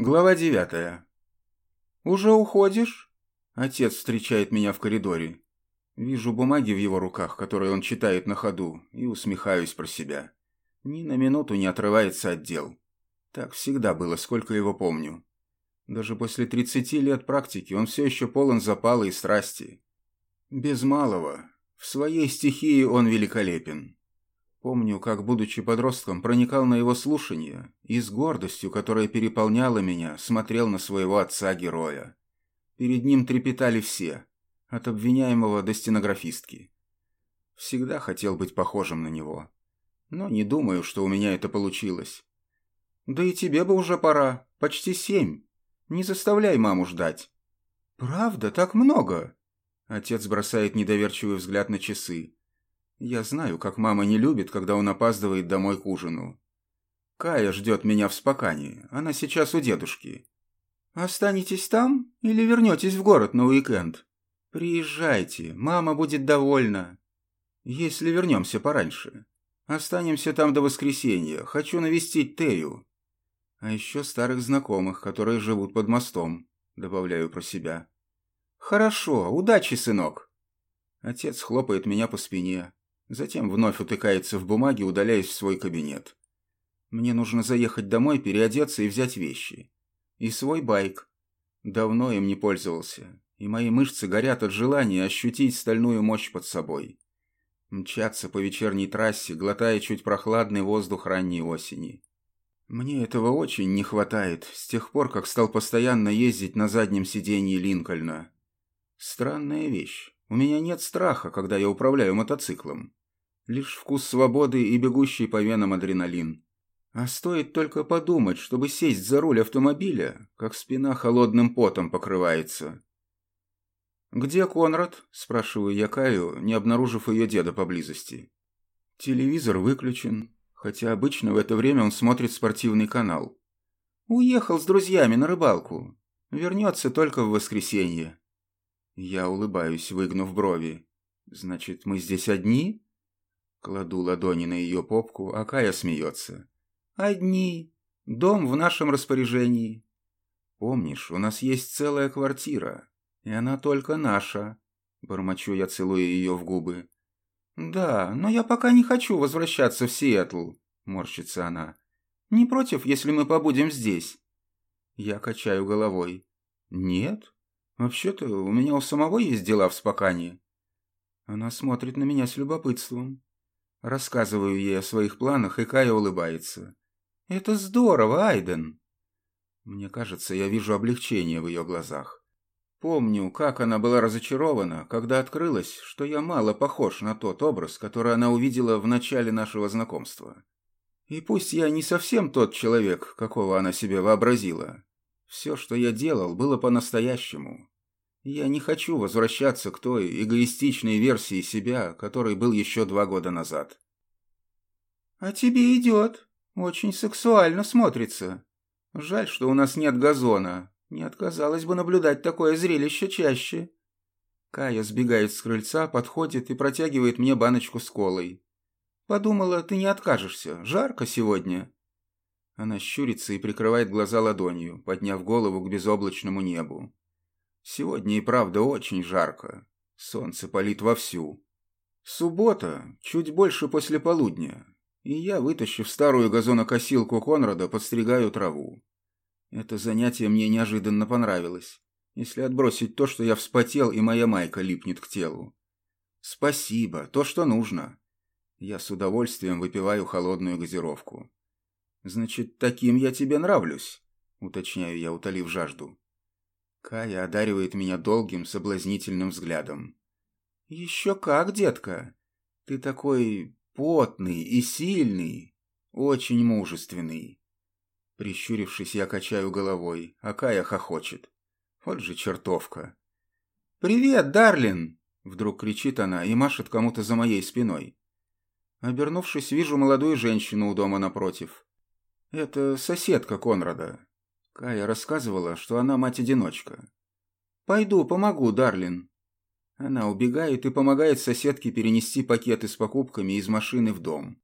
Глава девятая. «Уже уходишь?» Отец встречает меня в коридоре. Вижу бумаги в его руках, которые он читает на ходу, и усмехаюсь про себя. Ни на минуту не отрывается от дел. Так всегда было, сколько его помню. Даже после тридцати лет практики он все еще полон запала и страсти. Без малого. В своей стихии он великолепен. Помню, как, будучи подростком, проникал на его слушание и с гордостью, которая переполняла меня, смотрел на своего отца-героя. Перед ним трепетали все, от обвиняемого до стенографистки. Всегда хотел быть похожим на него. Но не думаю, что у меня это получилось. Да и тебе бы уже пора, почти семь. Не заставляй маму ждать. Правда, так много? Отец бросает недоверчивый взгляд на часы. Я знаю, как мама не любит, когда он опаздывает домой к ужину. Кая ждет меня в спокании. Она сейчас у дедушки. Останетесь там или вернетесь в город на уикенд? Приезжайте, мама будет довольна. Если вернемся пораньше. Останемся там до воскресенья. Хочу навестить Тею. А еще старых знакомых, которые живут под мостом, добавляю про себя. Хорошо, удачи, сынок. Отец хлопает меня по спине. Затем вновь утыкается в бумаги, удаляясь в свой кабинет. Мне нужно заехать домой, переодеться и взять вещи. И свой байк. Давно им не пользовался, и мои мышцы горят от желания ощутить стальную мощь под собой. Мчаться по вечерней трассе, глотая чуть прохладный воздух ранней осени. Мне этого очень не хватает, с тех пор, как стал постоянно ездить на заднем сиденье Линкольна. Странная вещь. У меня нет страха, когда я управляю мотоциклом. Лишь вкус свободы и бегущий по венам адреналин. А стоит только подумать, чтобы сесть за руль автомобиля, как спина холодным потом покрывается. «Где Конрад?» – спрашиваю я Каю, не обнаружив ее деда поблизости. Телевизор выключен, хотя обычно в это время он смотрит спортивный канал. «Уехал с друзьями на рыбалку. Вернется только в воскресенье». Я улыбаюсь, выгнув брови. «Значит, мы здесь одни?» Кладу ладони на ее попку, а Кая смеется. «Одни. Дом в нашем распоряжении. Помнишь, у нас есть целая квартира, и она только наша». Бормочу я, целуя ее в губы. «Да, но я пока не хочу возвращаться в Сиэтл», — морщится она. «Не против, если мы побудем здесь?» Я качаю головой. «Нет. Вообще-то у меня у самого есть дела в Спокане». Она смотрит на меня с любопытством. Рассказываю ей о своих планах, и Кая улыбается. «Это здорово, Айден!» Мне кажется, я вижу облегчение в ее глазах. Помню, как она была разочарована, когда открылось, что я мало похож на тот образ, который она увидела в начале нашего знакомства. И пусть я не совсем тот человек, какого она себе вообразила, все, что я делал, было по-настоящему. Я не хочу возвращаться к той эгоистичной версии себя, которой был еще два года назад. «А тебе идет. Очень сексуально смотрится. Жаль, что у нас нет газона. Не отказалась бы наблюдать такое зрелище чаще». Кая сбегает с крыльца, подходит и протягивает мне баночку с колой. «Подумала, ты не откажешься. Жарко сегодня». Она щурится и прикрывает глаза ладонью, подняв голову к безоблачному небу. Сегодня и правда очень жарко. Солнце палит вовсю. Суббота, чуть больше после полудня, и я, вытащив старую газонокосилку Конрада, подстригаю траву. Это занятие мне неожиданно понравилось, если отбросить то, что я вспотел, и моя майка липнет к телу. Спасибо, то, что нужно. Я с удовольствием выпиваю холодную газировку. Значит, таким я тебе нравлюсь, уточняю я, утолив жажду. Кая одаривает меня долгим, соблазнительным взглядом. «Еще как, детка! Ты такой потный и сильный, очень мужественный!» Прищурившись, я качаю головой, а Кая хохочет. Вот же чертовка. «Привет, Дарлин!» Вдруг кричит она и машет кому-то за моей спиной. Обернувшись, вижу молодую женщину у дома напротив. Это соседка Конрада, Кая рассказывала, что она мать-одиночка. «Пойду, помогу, Дарлин». Она убегает и помогает соседке перенести пакеты с покупками из машины в дом.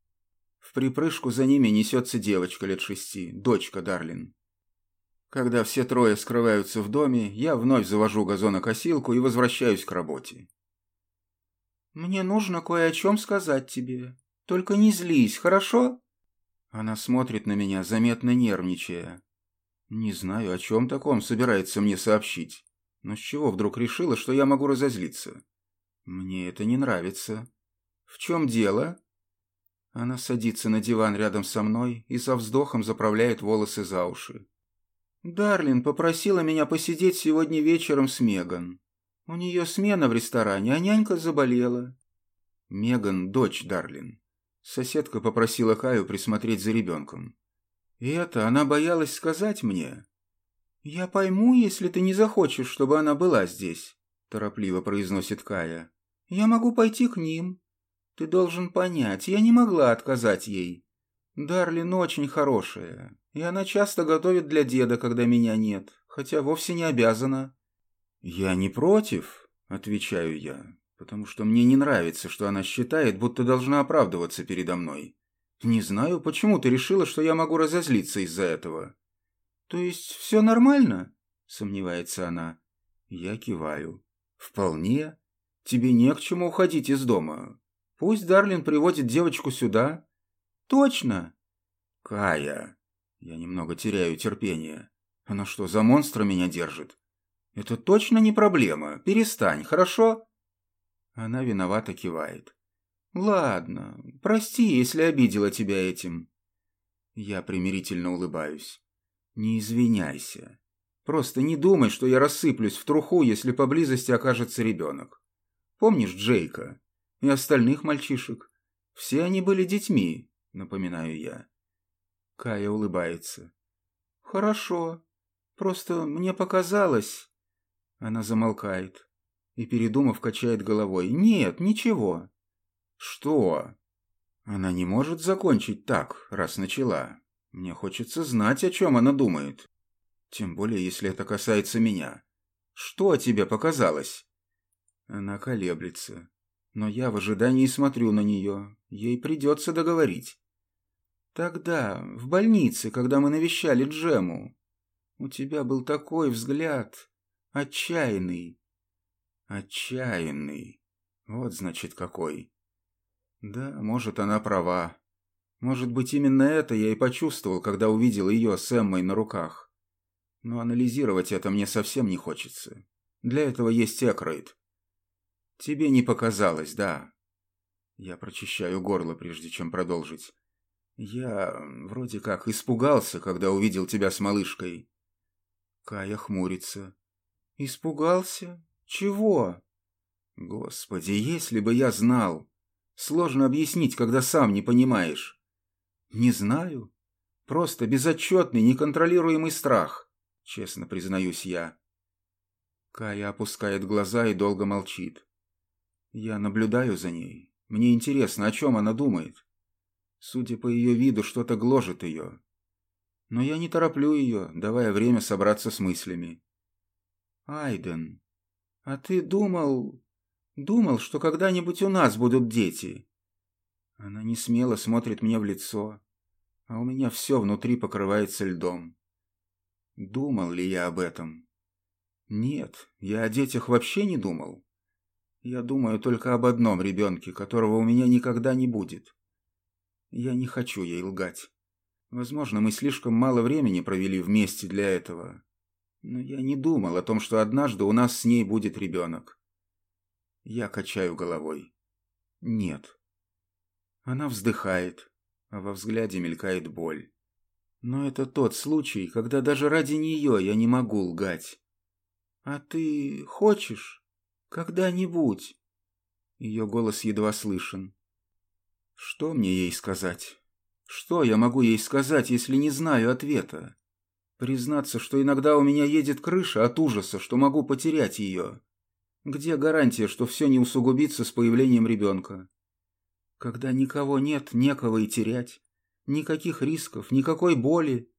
В припрыжку за ними несется девочка лет шести, дочка Дарлин. Когда все трое скрываются в доме, я вновь завожу газонокосилку и возвращаюсь к работе. «Мне нужно кое о чем сказать тебе. Только не злись, хорошо?» Она смотрит на меня, заметно нервничая. Не знаю, о чем таком собирается мне сообщить. Но с чего вдруг решила, что я могу разозлиться? Мне это не нравится. В чем дело? Она садится на диван рядом со мной и со вздохом заправляет волосы за уши. Дарлин попросила меня посидеть сегодня вечером с Меган. У нее смена в ресторане, а нянька заболела. Меган – дочь Дарлин. Соседка попросила Каю присмотреть за ребенком. Это она боялась сказать мне. «Я пойму, если ты не захочешь, чтобы она была здесь», – торопливо произносит Кая. «Я могу пойти к ним. Ты должен понять, я не могла отказать ей. Дарлин очень хорошая, и она часто готовит для деда, когда меня нет, хотя вовсе не обязана». «Я не против», — отвечаю я, потому что мне не нравится, что она считает, будто должна оправдываться передо мной. Не знаю, почему ты решила, что я могу разозлиться из-за этого. То есть все нормально? Сомневается она. Я киваю. Вполне. Тебе не к чему уходить из дома. Пусть Дарлин приводит девочку сюда. Точно. Кая. Я немного теряю терпение. Она что, за монстра меня держит? Это точно не проблема. Перестань, хорошо? Она виновато кивает. Ладно, прости, если обидела тебя этим. Я примирительно улыбаюсь. Не извиняйся. Просто не думай, что я рассыплюсь в труху, если поблизости окажется ребенок. Помнишь Джейка и остальных мальчишек? Все они были детьми, напоминаю я. Кая улыбается. «Хорошо. Просто мне показалось...» Она замолкает и, передумав, качает головой. «Нет, ничего». «Что?» Она не может закончить так, раз начала. Мне хочется знать, о чем она думает. Тем более, если это касается меня. Что тебе показалось?» Она колеблется. Но я в ожидании смотрю на нее. Ей придется договорить. Тогда, в больнице, когда мы навещали Джему, у тебя был такой взгляд отчаянный. Отчаянный. Вот, значит, какой. Да, может, она права. Может быть, именно это я и почувствовал, когда увидел ее с Эммой на руках. Но анализировать это мне совсем не хочется. Для этого есть Экройд. Тебе не показалось, да? Я прочищаю горло, прежде чем продолжить. Я вроде как испугался, когда увидел тебя с малышкой. Кая хмурится. Испугался? Чего? Господи, если бы я знал. Сложно объяснить, когда сам не понимаешь. Не знаю. Просто безотчетный, неконтролируемый страх, честно признаюсь я. Кая опускает глаза и долго молчит. Я наблюдаю за ней. Мне интересно, о чем она думает. Судя по ее виду, что-то гложет ее. Но я не тороплю ее, давая время собраться с мыслями. «Айден, а ты думал... думал, что когда-нибудь у нас будут дети?» Она не смело смотрит мне в лицо, а у меня все внутри покрывается льдом. Думал ли я об этом? Нет, я о детях вообще не думал. Я думаю только об одном ребенке, которого у меня никогда не будет. Я не хочу ей лгать. Возможно, мы слишком мало времени провели вместе для этого. Но я не думал о том, что однажды у нас с ней будет ребенок. Я качаю головой. Нет. Она вздыхает, а во взгляде мелькает боль. Но это тот случай, когда даже ради нее я не могу лгать. «А ты хочешь? Когда-нибудь?» Ее голос едва слышен. Что мне ей сказать? Что я могу ей сказать, если не знаю ответа? Признаться, что иногда у меня едет крыша от ужаса, что могу потерять ее. Где гарантия, что все не усугубится с появлением ребенка? Когда никого нет, некого и терять. Никаких рисков, никакой боли.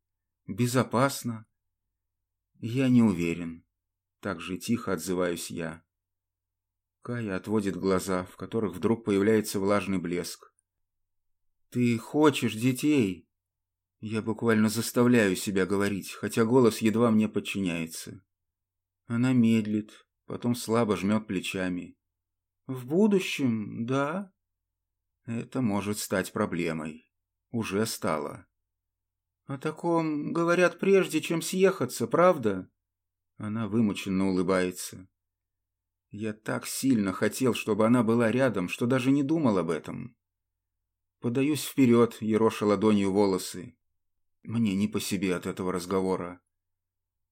Безопасно. Я не уверен. Так же тихо отзываюсь я. Кая отводит глаза, в которых вдруг появляется влажный блеск. Ты хочешь детей? Я буквально заставляю себя говорить, хотя голос едва мне подчиняется. Она медлит, потом слабо жмет плечами. В будущем, да. Это может стать проблемой. Уже стало. О таком говорят прежде, чем съехаться, правда? Она вымученно улыбается. Я так сильно хотел, чтобы она была рядом, что даже не думал об этом. Подаюсь вперед, ероша ладонью волосы. Мне не по себе от этого разговора.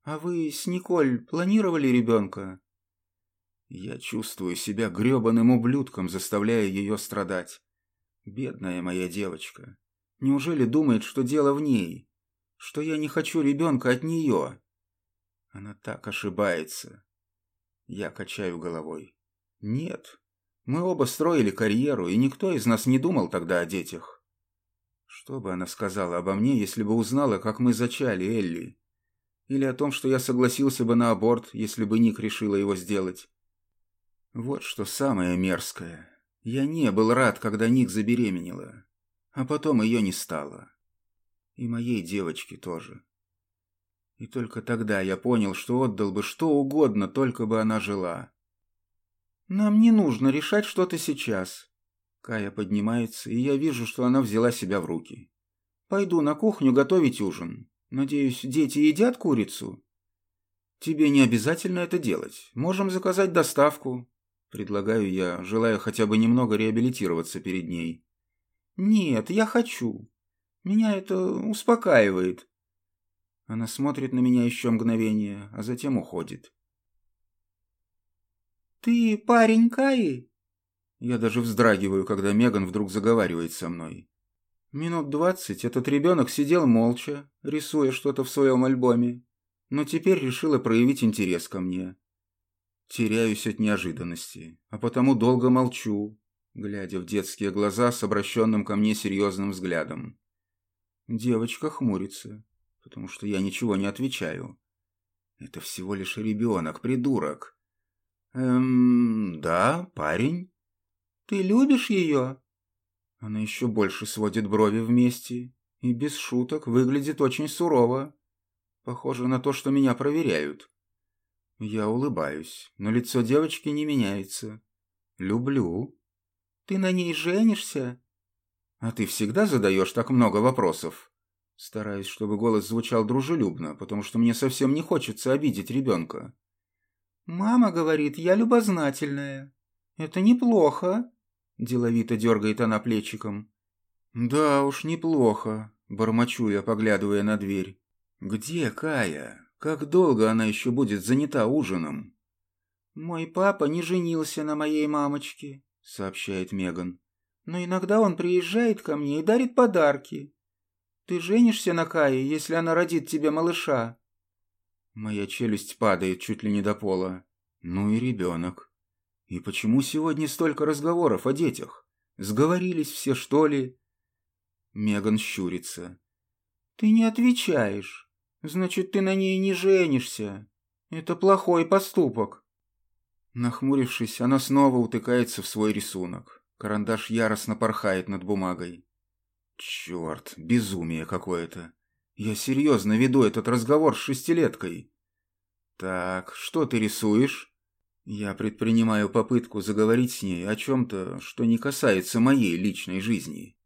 «А вы с Николь планировали ребенка?» Я чувствую себя гребаным ублюдком, заставляя ее страдать. Бедная моя девочка. Неужели думает, что дело в ней? Что я не хочу ребенка от нее? Она так ошибается. Я качаю головой. Нет. Мы оба строили карьеру, и никто из нас не думал тогда о детях. Что бы она сказала обо мне, если бы узнала, как мы зачали Элли? Или о том, что я согласился бы на аборт, если бы Ник решила его сделать? Вот что самое мерзкое. Я не был рад, когда Ник забеременела. А потом ее не стало. И моей девочке тоже. И только тогда я понял, что отдал бы что угодно, только бы она жила. «Нам не нужно решать что-то сейчас». Кая поднимается, и я вижу, что она взяла себя в руки. «Пойду на кухню готовить ужин. Надеюсь, дети едят курицу?» «Тебе не обязательно это делать. Можем заказать доставку», — предлагаю я, желая хотя бы немного реабилитироваться перед ней. «Нет, я хочу. Меня это успокаивает». Она смотрит на меня еще мгновение, а затем уходит. «Ты парень Каи?» Я даже вздрагиваю, когда Меган вдруг заговаривает со мной. Минут двадцать этот ребенок сидел молча, рисуя что-то в своем альбоме, но теперь решила проявить интерес ко мне. Теряюсь от неожиданности, а потому долго молчу, глядя в детские глаза с обращенным ко мне серьезным взглядом. Девочка хмурится потому что я ничего не отвечаю. Это всего лишь ребенок, придурок. Эм, да, парень. Ты любишь ее? Она еще больше сводит брови вместе и без шуток выглядит очень сурово. Похоже на то, что меня проверяют. Я улыбаюсь, но лицо девочки не меняется. Люблю. Ты на ней женишься? А ты всегда задаешь так много вопросов? Стараюсь, чтобы голос звучал дружелюбно, потому что мне совсем не хочется обидеть ребенка. «Мама говорит, я любознательная. Это неплохо», — деловито дергает она плечиком. «Да уж, неплохо», — бормочу я, поглядывая на дверь. «Где Кая? Как долго она еще будет занята ужином?» «Мой папа не женился на моей мамочке», — сообщает Меган. «Но иногда он приезжает ко мне и дарит подарки. Ты женишься на Кае, если она родит тебе малыша?» Моя челюсть падает чуть ли не до пола. Ну и ребенок. И почему сегодня столько разговоров о детях? Сговорились все, что ли? Меган щурится. «Ты не отвечаешь. Значит, ты на ней не женишься. Это плохой поступок». Нахмурившись, она снова утыкается в свой рисунок. Карандаш яростно порхает над бумагой. Черт, безумие какое-то. Я серьезно веду этот разговор с шестилеткой. Так, что ты рисуешь? Я предпринимаю попытку заговорить с ней о чем-то, что не касается моей личной жизни.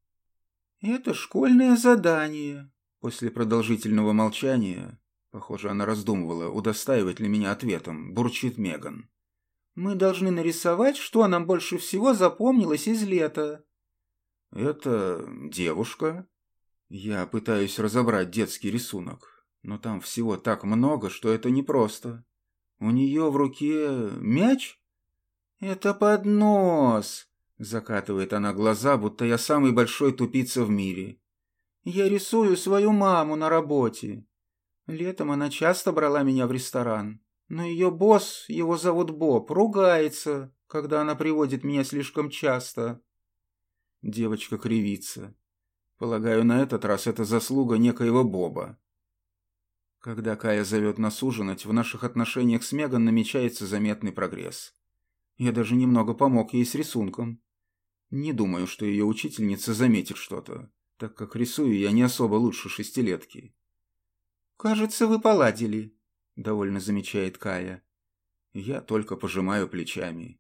Это школьное задание. После продолжительного молчания, похоже, она раздумывала, удостаивать ли меня ответом, бурчит Меган. Мы должны нарисовать, что нам больше всего запомнилось из лета. «Это девушка?» Я пытаюсь разобрать детский рисунок, но там всего так много, что это непросто. У нее в руке мяч? «Это поднос!» — закатывает она глаза, будто я самый большой тупица в мире. «Я рисую свою маму на работе. Летом она часто брала меня в ресторан, но ее босс, его зовут Боб, ругается, когда она приводит меня слишком часто. Девочка кривится. Полагаю, на этот раз это заслуга некоего Боба. Когда Кая зовет нас ужинать, в наших отношениях с Меган намечается заметный прогресс. Я даже немного помог ей с рисунком. Не думаю, что ее учительница заметит что-то. Так как рисую я не особо лучше шестилетки. «Кажется, вы поладили», — довольно замечает Кая. Я только пожимаю плечами.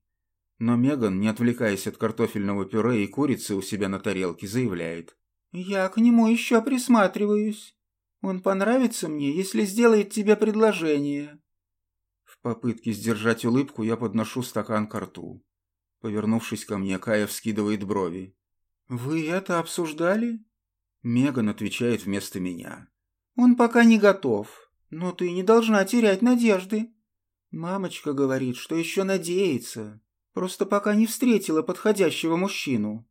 Но Меган, не отвлекаясь от картофельного пюре и курицы у себя на тарелке, заявляет. «Я к нему еще присматриваюсь. Он понравится мне, если сделает тебе предложение». В попытке сдержать улыбку я подношу стакан к рту. Повернувшись ко мне, Кая вскидывает брови. «Вы это обсуждали?» Меган отвечает вместо меня. «Он пока не готов, но ты не должна терять надежды. Мамочка говорит, что еще надеется, просто пока не встретила подходящего мужчину».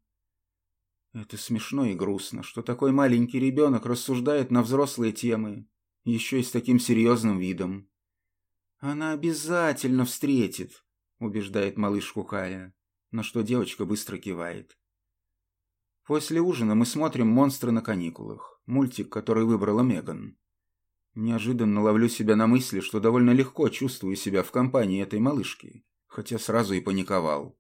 Это смешно и грустно, что такой маленький ребенок рассуждает на взрослые темы, еще и с таким серьезным видом. «Она обязательно встретит», — убеждает малышку Кая, на что девочка быстро кивает. После ужина мы смотрим «Монстры на каникулах», мультик, который выбрала Меган. Неожиданно ловлю себя на мысли, что довольно легко чувствую себя в компании этой малышки, хотя сразу и паниковал.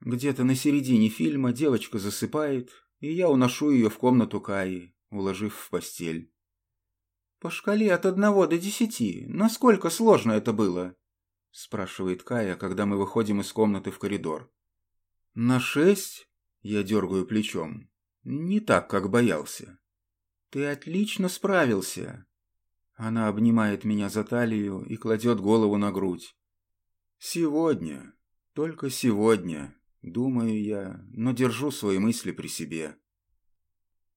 Где-то на середине фильма девочка засыпает, и я уношу ее в комнату Каи, уложив в постель. «По шкале от одного до десяти, насколько сложно это было?» – спрашивает Кая, когда мы выходим из комнаты в коридор. «На шесть?» – я дергаю плечом. «Не так, как боялся». «Ты отлично справился», она обнимает меня за талию и кладет голову на грудь. Сегодня, только сегодня, думаю я, но держу свои мысли при себе.